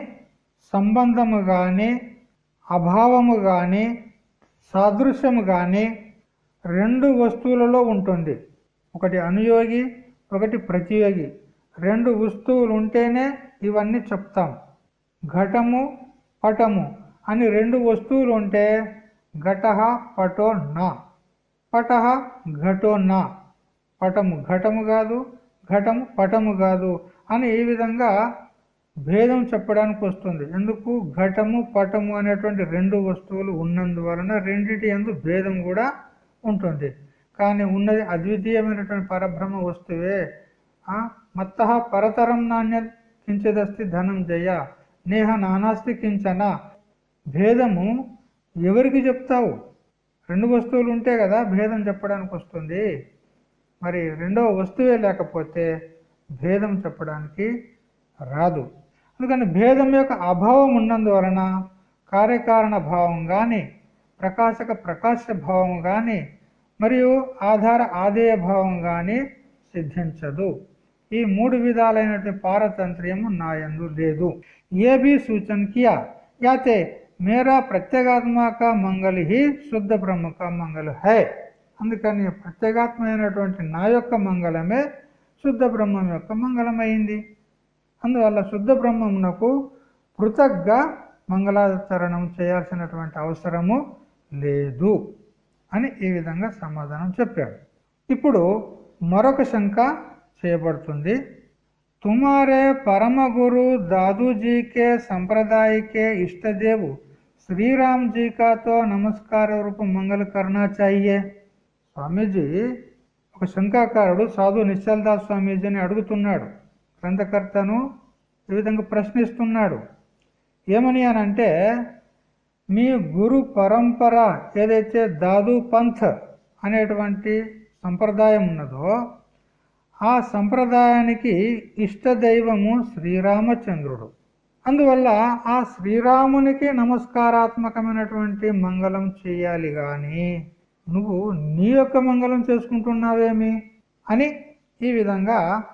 సంబంధము కానీ అభావము కానీ సాదృశ్యము కానీ రెండు వస్తువులలో ఉంటుంది ఒకటి అనుయోగి ఒకటి ప్రతియోగి రెండు వస్తువులు ఉంటేనే ఇవన్నీ చెప్తాం ఘటము పటము అని రెండు వస్తువులు ఉంటే ఘట పటో నా పట ఘటో నా. పటము ఘటము కాదు ఘటము పటము కాదు అని ఈ విధంగా భేదం చెప్పడానికి వస్తుంది. ఎందుకు? ఘటము పటము అనేటువంటి రెండు వస్తువులు ఉన్నందువలన రెండిటి ఎందు భేదం కూడా ఉంటుంది. కానీ ఉన్నది అద్వితీయమైనటువంటి పరబ్రహ్మ వస్తువే. మత్త పరతరం నాణ్య కించదస్తి ధనం జయ నేహ నానాస్తి కించన. భేదము ఎవరికి చెప్తావు? రెండు వస్తువులు ఉంటే కదా భేదం చెప్పడానికి వస్తుంది. మరి రెండవ వస్తువే లేకపోతే భేదం చెప్పడానికి రాదు. అందుకని భేదం యొక్క అభావం ఉన్నందువలన కార్యకారణ భావం కానీ ప్రకాశక ప్రకాశ భావం కానీ మరియు ఆధార ఆదేయ భావం కానీ సిద్ధించదు. ఈ మూడు విధాలైనటువంటి పారతంత్ర్యము నాయందు లేదు. ఏ బి సూచన కియా యాతే మేరా ప్రత్యేగాత్మక మంగళ హి శుద్ధ బ్రహ్మక మంగళ హై. అందుకని ప్రత్యేగాత్మైనటువంటి నా యొక్క మంగళమే శుద్ధ బ్రహ్మం యొక్క మంగళమైంది. అందువల్ల శుద్ధ బ్రహ్మమునకు పృథగ్గా మంగళాచరణం చేయాల్సినటువంటి అవసరము లేదు అని ఈ విధంగా సమాధానం చెప్పాడు. ఇప్పుడు మరొక శంక చేయబడుతుంది. తుమారే పరమగురు దాదూజీకే సంప్రదాయకే ఇష్టదేవు శ్రీరామ్ జీకాతో నమస్కార రూప మంగళ కర్ణా స్వామీజీ ఒక శంకాకారుడు సాధు నిశ్చల్దాస్ స్వామీజీని అడుగుతున్నాడు. గ్రంథకర్తను ఈ విధంగా ప్రశ్నిస్తున్నాడు. ఏమని అనంటే మీ గురు పరంపర ఏదైతే దాదు పంథ్ అనేటువంటి సంప్రదాయం ఉన్నదో ఆ సంప్రదాయానికి ఇష్టదైవము శ్రీరామచంద్రుడు. అందువల్ల ఆ శ్రీరామునికి నమస్కారాత్మకమైనటువంటి మంగళం చేయాలి కానీ నువ్వు నీ యొక్క మంగళం చేసుకుంటున్నావేమి? అని ఈ విధంగా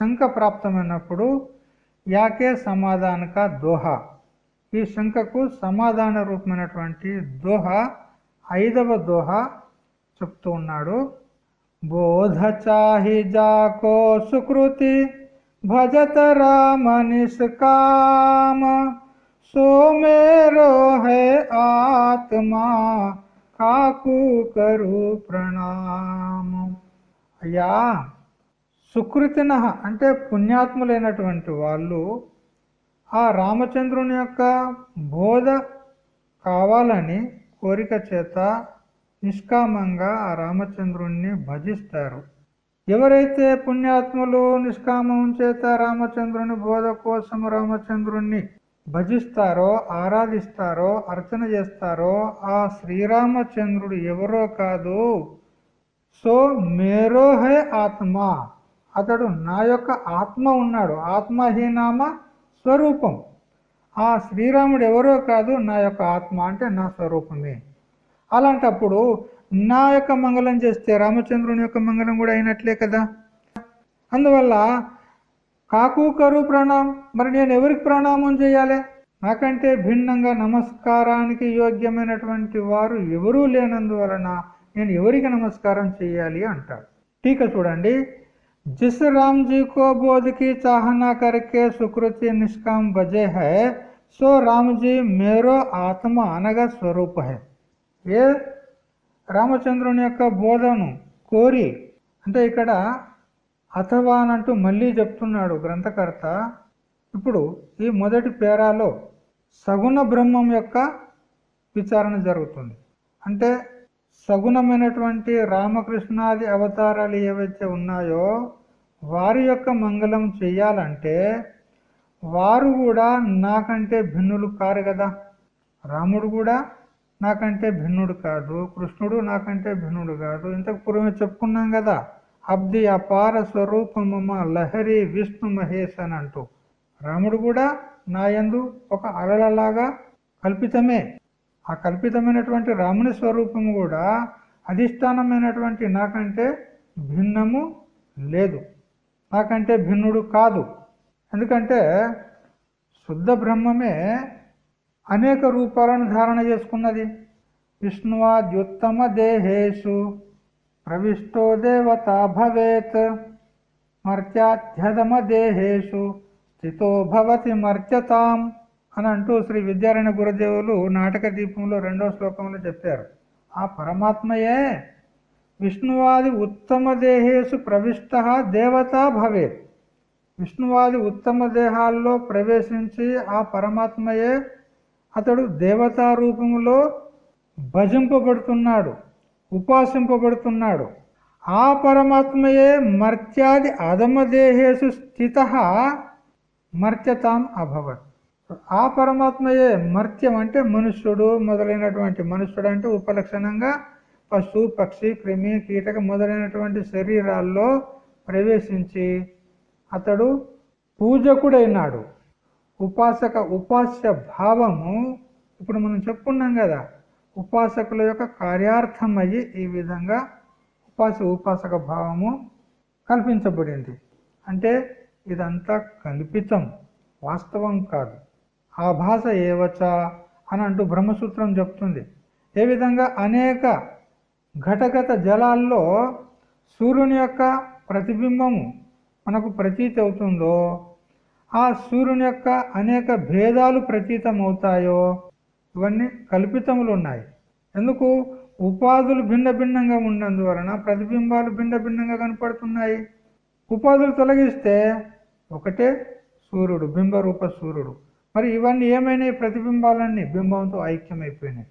శంక ప్రాప్తమైనప్పుడు యాకే సమాధానక దోహ. ఈ శంకకు సమాధాన రూపమైనటువంటి దోహ ఐదవ దోహ చెప్తూ ఉన్నాడు. బోధ చాహి జాకో సుకృతి. భజత రామ సోమేరో హే ఆత్మా కాకు కరు ప్రణామ అయ్యా సుకృతిన అంటే పుణ్యాత్ములైనటువంటి వాళ్ళు ఆ రామచంద్రుని యొక్క బోధ కావాలని కోరిక చేత నిష్కామంగా ఆ రామచంద్రుణ్ణి భజిస్తారు. ఎవరైతే పుణ్యాత్ములు నిష్కామం చేత రామచంద్రుని బోధ కోసం రామచంద్రుణ్ణి భజిస్తారో ఆరాధిస్తారో అర్చన చేస్తారో ఆ శ్రీరామచంద్రుడు ఎవరో కాదు. సో మేరో హే ఆత్మ. అతడు నా యొక్క ఆత్మ ఉన్నాడు. ఆత్మహీనామ స్వరూపం. ఆ శ్రీరాముడు ఎవరో కాదు నా యొక్క ఆత్మ అంటే నా స్వరూపమే. అలాంటప్పుడు నా యొక్క మంగళం చేస్తే రామచంద్రుని యొక్క మంగళం కూడా అయినట్లే కదా? అందువల్ల కాకు కరు ప్రణామం. మరి నేను ఎవరికి ప్రణామం చేయాలి? నాకంటే భిన్నంగా నమస్కారానికి యోగ్యమైనటువంటి వారు ఎవరూ లేనందువలన నేను ఎవరికి నమస్కారం చేయాలి అంటాడు. టీక చూడండి. జిస్ రామ్ జీ కో బోధకి చాహనా కరికే సుకృతి నిష్కాం బజే హై సో రామ్జీ మేరో ఆత్మ అనగా స్వరూప హే. ఏ రామచంద్రుని యొక్క బోధను కోరి అంటే ఇక్కడ అథవా మళ్ళీ చెప్తున్నాడు గ్రంథకర్త. ఇప్పుడు ఈ మొదటి పేరాలో సగుణ బ్రహ్మం యొక్క విచారణ జరుగుతుంది. అంటే సగుణమైనటువంటి రామకృష్ణాది అవతారాలు ఏవైతే ఉన్నాయో వారి యొక్క మంగళం చెయ్యాలంటే వారు కూడా నాకంటే భిన్నులు కారు కదా. రాముడు కూడా నాకంటే భిన్నుడు కాదు కృష్ణుడు నాకంటే భిన్నుడు కాదు. ఇంతకు పూర్వమే చెప్పుకున్నాం కదా అబ్ది అపార స్వరూపమమ లహరి విష్ణు మహేష్ అని అంటూ. రాముడు కూడా నా యందు ఒక అలలలాగా కల్పితమే. ఆ కల్పితమైనటువంటి రాముని స్వరూపము కూడా అధిష్టానమైనటువంటి నాకంటే భిన్నము లేదు. నాకంటే భిన్నుడు కాదు. ఎందుకంటే శుద్ధ బ్రహ్మమే అనేక రూపాలను ధారణ చేసుకున్నది. విష్ణువాద్యుత్తమ దేహేషు ప్రవిష్టో దేవత భవేత్ మర్త్యాధ్యతమ దేహేషు స్థితో భవతి మర్త్యతాం అని అంటూ శ్రీ విద్యారాయణ గురుదేవులు నాటక దీపంలో రెండో శ్లోకంలో చెప్పారు. ఆ పరమాత్మయే విష్ణువాది ఉత్తమ దేహేషు ప్రవిష్ట దేవత భవేత్. విష్ణువాది ఉత్తమ దేహాల్లో ప్రవేశించి ఆ పరమాత్మయే అతడు దేవతా రూపంలో భజింపబడుతున్నాడు ఉపాసింపబడుతున్నాడు. ఆ పరమాత్మయే మర్త్యాది అధమదేహేషు స్థిత మర్త్యతాం అభవత్. ఆ పరమాత్మయే మర్త్యం అంటే మనుష్యుడు మొదలైనటువంటి మనుష్యుడు అంటే ఉపలక్షణంగా పశు పక్షి క్రిమి కీటక మొదలైనటువంటి శరీరాల్లో ప్రవేశించి అతడు పూజకుడైనాడు. ఉపాసక ఉపాస్య భావము ఇప్పుడు మనం చెప్పుకున్నాం కదా ఉపాసకుల యొక్క కార్యార్థమయ్యి ఈ విధంగా ఉపాస ఉపాసక భావము కల్పించబడింది. అంటే ఇదంతా కల్పితం వాస్తవం కాదు. ఆ భాష ఏవచ అని అంటూ బ్రహ్మసూత్రం చెప్తుంది. ఏ విధంగా అనేక ఘటగత జలాల్లో సూర్యుని యొక్క ప్రతిబింబము మనకు ప్రతీతి అవుతుందో ఆ సూర్యుని యొక్క అనేక భేదాలు ప్రతీతం అవుతాయో ఇవన్నీ కల్పితములు ఉన్నాయి ఎందుకు? ఉపాధులు భిన్న భిన్నంగా ఉన్నందువలన ప్రతిబింబాలు భిన్న భిన్నంగా కనపడుతున్నాయి. ఉపాధులు తొలగిస్తే ఒకటే సూర్యుడు బింబరూప సూర్యుడు. మరి ఇవన్నీ ఏమైనాయి? ప్రతిబింబాలన్నీ బింబంతో ఐక్యమైపోయినాయి.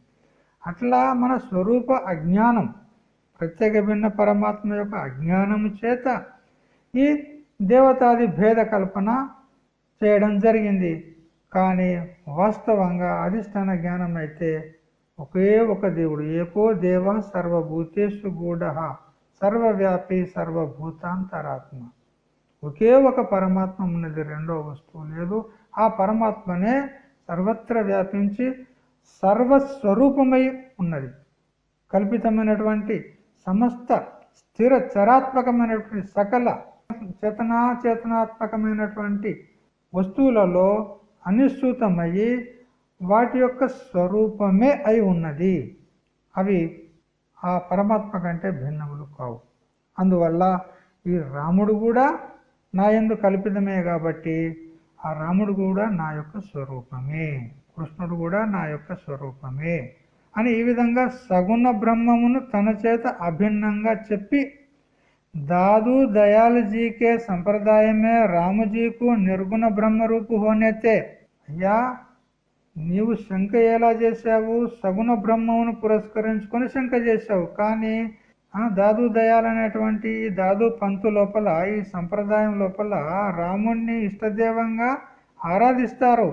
అట్లా మన స్వరూప అజ్ఞానం ప్రత్యేక భిన్న పరమాత్మ యొక్క అజ్ఞానము చేత ఈ దేవతాది భేద కల్పన చేయడం జరిగింది. కానీ వాస్తవంగా అధిష్టాన జ్ఞానం అయితే ఒకే ఒక దేవుడు ఏకో దేవ సర్వభూతేషు గూఢ సర్వవ్యాపి సర్వభూతాంతరాత్మ. ఒకే ఒక పరమాత్మ ఉన్నది రెండో వస్తువు లేదు. ఆ పరమాత్మనే సర్వత్ర వ్యాపించి సర్వస్వరూపమై ఉన్నది. కల్పితమైనటువంటి సమస్త స్థిర చరాత్మకమైనటువంటి సకల చేతనాచేతనాత్మకమైనటువంటి వస్తువులలో అనిశ్చితమయ్యి వాటి యొక్క స్వరూపమే అయి ఉన్నది. అవి ఆ పరమాత్మ కంటే భిన్నములు కావు. అందువల్ల ఈ రాముడు కూడా నా ఎందు కల్పితమే కాబట్టి ఆ రాముడు కూడా నా యొక్క స్వరూపమే. కృష్ణుడు కూడా నా యొక్క స్వరూపమే అని ఈ విధంగా సగుణ బ్రహ్మమును తన చేత అభిన్నంగా చెప్పి दादू दयाल जी के संप्रदाय में राम जी को निर्गुण ब्रह्म रूप होने थे అయ్యా నీవు శంక ఎలా చేశావు సగుణ బ్రహ్మమును పురస్కరించుకొని శంక చేశావు కానీ ఆ దాదు దయాలు అనేటువంటి ఈ దాదు పంతు లోపల ఈ సంప్రదాయం లోపల రాముణ్ణి ఇష్టదేవంగా ఆరాధిస్తారు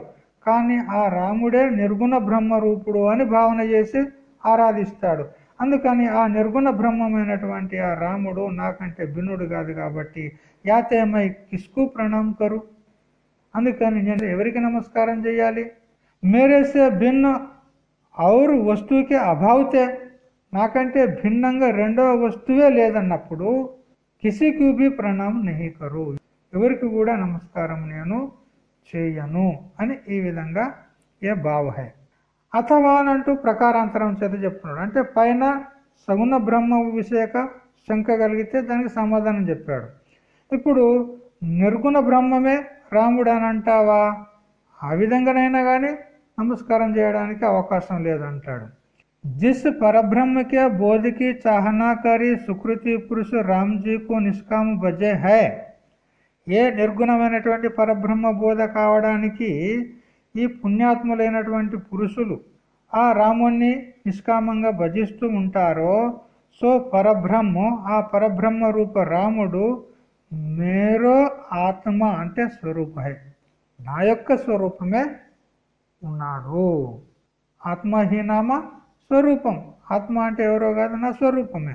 కానీ ఆ రాముడే నిర్గుణ బ్రహ్మ రూపుడు అని భావన చేసి ఆరాధిస్తాడు అందుకని ఆ నిర్గుణ బ్రహ్మమైనటువంటి ఆ రాముడు నాకంటే భిన్నుడు కాదు కాబట్టి యాతేమై కిస్కు ప్రణామం కరు. అందుకని నేను ఎవరికి నమస్కారం చేయాలి? మేరేసే భిన్న ఔరు వస్తువుకి అభావితే నాకంటే భిన్నంగా రెండవ వస్తువే లేదన్నప్పుడు కిసికి బి ప్రణామం నహి కరు. ఎవరికి కూడా నమస్కారం నేను చేయను అని ఈ విధంగా ఏ భావ హై. అథవా అంటూ ప్రకారాంతరం చేత చెప్తున్నాడు. అంటే పైన సగుణ బ్రహ్మ విషయక శంక కలిగితే దానికి సమాధానం చెప్పాడు. ఇప్పుడు నిర్గుణ బ్రహ్మమే రాముడు అని అంటావా ఆ విధంగానైనా కానీ నమస్కారం చేయడానికి అవకాశం లేదంటాడు. జిస్ పరబ్రహ్మకే బోధికి చాహనాకారి సుకృతి పురుషు రామ్జీకు నిష్కామ భజే హై. ఏ నిర్గుణమైనటువంటి పరబ్రహ్మ బోధ కావడానికి ఈ పుణ్యాత్ములైనటువంటి పురుషులు ఆ రాముణ్ణి నిష్కామంగా భజిస్తూ ఉంటారో సో పరబ్రహ్మ ఆ పరబ్రహ్మ రూప రాముడు మేరో ఆత్మ అంటే స్వరూపే నా యొక్క స్వరూపమే ఉన్నాడు. ఆత్మహీనామ స్వరూపం. ఆత్మ అంటే ఎవరో కాదు నా స్వరూపమే.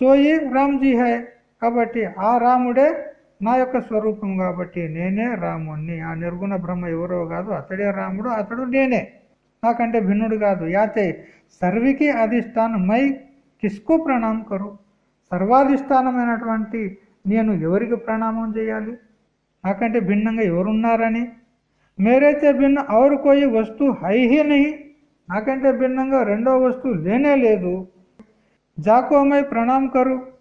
సోయి రామ్జీ హై కాబట్టి ఆ రాముడే నా యొక్క స్వరూపం కాబట్టి నేనే రాముణ్ణి. ఆ నిర్గుణ బ్రహ్మ ఎవరో కాదు అతడే రాముడు అతడు నేనే. నాకంటే భిన్నుడు కాదు. యాతే సర్వికి అధిష్టానం మై కిస్కు ప్రణామం కరు. సర్వాధిష్టానమైనటువంటి నేను ఎవరికి ప్రణామం చేయాలి? నాకంటే భిన్నంగా ఎవరున్నారని? మేరైతే భిన్న ఔరు కోయి వస్తువు హైహీనహి నహి. నాకంటే భిన్నంగా రెండో వస్తువు లేనే లేదు. జాకోమై ప్రణామం కరు.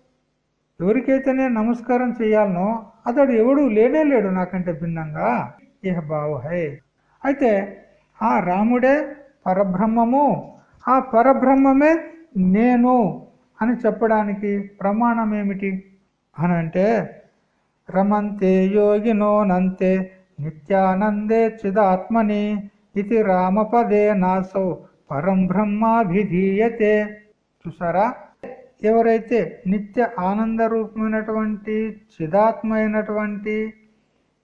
ఎవరికైతే నేను నమస్కారం చేయాలనో అతడు ఎవడు లేనే లేడు నాకంటే భిన్నంగా. ఇహ భావ హై అయితే ఆ రాముడే పరబ్రహ్మము ఆ పరబ్రహ్మమే నేను అని చెప్పడానికి ప్రమాణం ఏమిటి అని అంటే రమంతే యోగినో నంతే నిత్యానందే చిదాత్మని ఇది రామపదే నాసౌ పరం బ్రహ్మాభిధీయతే. చూసారా ఎవరైతే నిత్య ఆనంద రూపమైనటువంటి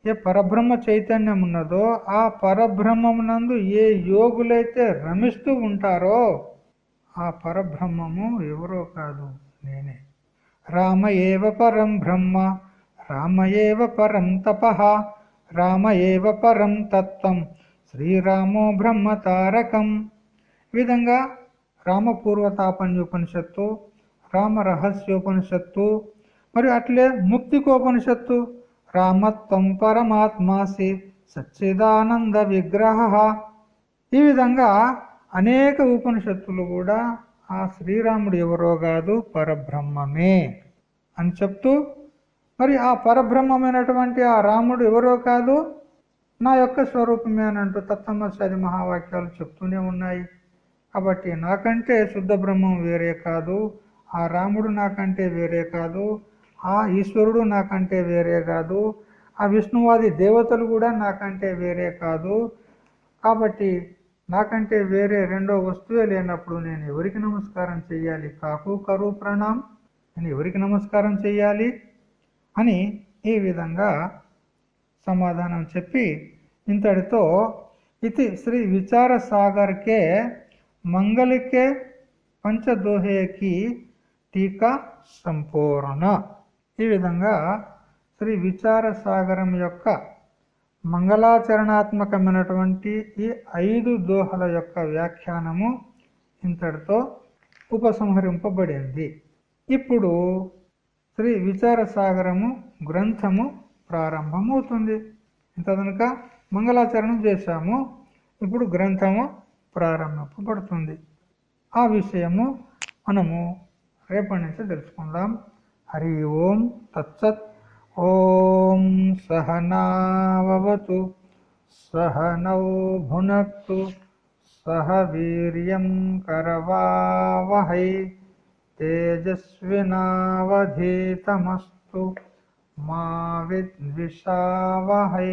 ఏ పరబ్రహ్మ చైతన్యం ఉన్నదో ఆ పరబ్రహ్మమునందు ఏ యోగులైతే రమిస్తూ ఉంటారో ఆ పరబ్రహ్మము ఎవరో కాదు నేనే. రామ ఏవ పరం బ్రహ్మ రామ ఏవ పరం తప రామ ఏవ పరం తత్వం శ్రీరామో బ్రహ్మ తారకం. ఈ విధంగా రామపూర్వతాపన్యోపనిషత్తు రామ రహస్యోపనిషత్తు మరియు అట్లే ముక్తికోపనిషత్తు. రామత్వం పరమాత్మాసి సచ్చిదానంద విగ్రహ. ఈ విధంగా అనేక ఉపనిషత్తులు కూడా ఆ శ్రీరాముడు ఎవరో కాదు పరబ్రహ్మమే అని చెప్తూ మరి ఆ పరబ్రహ్మమైనటువంటి ఆ రాముడు ఎవరో కాదు నా యొక్క స్వరూపమే అని అంటూ తత్వమశాది మహావాక్యాలు చెప్తూనే ఉన్నాయి. కాబట్టి నాకంటే శుద్ధ బ్రహ్మం వేరే కాదు. ఆ రాముడు నాకంటే వేరే కాదు ఆ ఈశ్వరుడు నాకంటే వేరే కాదు ఆ విష్ణువాది దేవతలు కూడా నాకంటే వేరే కాదు. కాబట్టి నాకంటే వేరే రెండో వస్తువే లేనప్పుడు నేను ఎవరికి నమస్కారం చెయ్యాలి కాకు కరు ప్రణాం నేను ఎవరికి నమస్కారం చెయ్యాలి అని ఈ విధంగా సమాధానం చెప్పి ఇంతటితో ఇది శ్రీ విచార సాగర్కే మంగళకే పంచదోహేకి టీకా సంపూర్ణ. ఈ విధంగా శ్రీ విచార సాగరం యొక్క మంగళాచరణాత్మకమైనటువంటి ఈ ఐదు దోహల యొక్క వ్యాఖ్యానము ఇంతటితో ఉపసంహరింపబడింది. ఇప్పుడు శ్రీ విచార సాగరము గ్రంథము ప్రారంభమవుతుంది. ఇంత కనుక మంగళాచరణం చేశాము. ఇప్పుడు గ్రంథము ప్రారంభింపబడుతుంది. ఆ విషయము మనము రేపటి నుంచి తెలుసుకుందాం హరి ఓం తత్సత్ ఓం సహనావతు సహనౌ భునక్తు సహ వీర్యం కరవావహై తేజస్వినావధీతమస్తు మా విద్విషావహై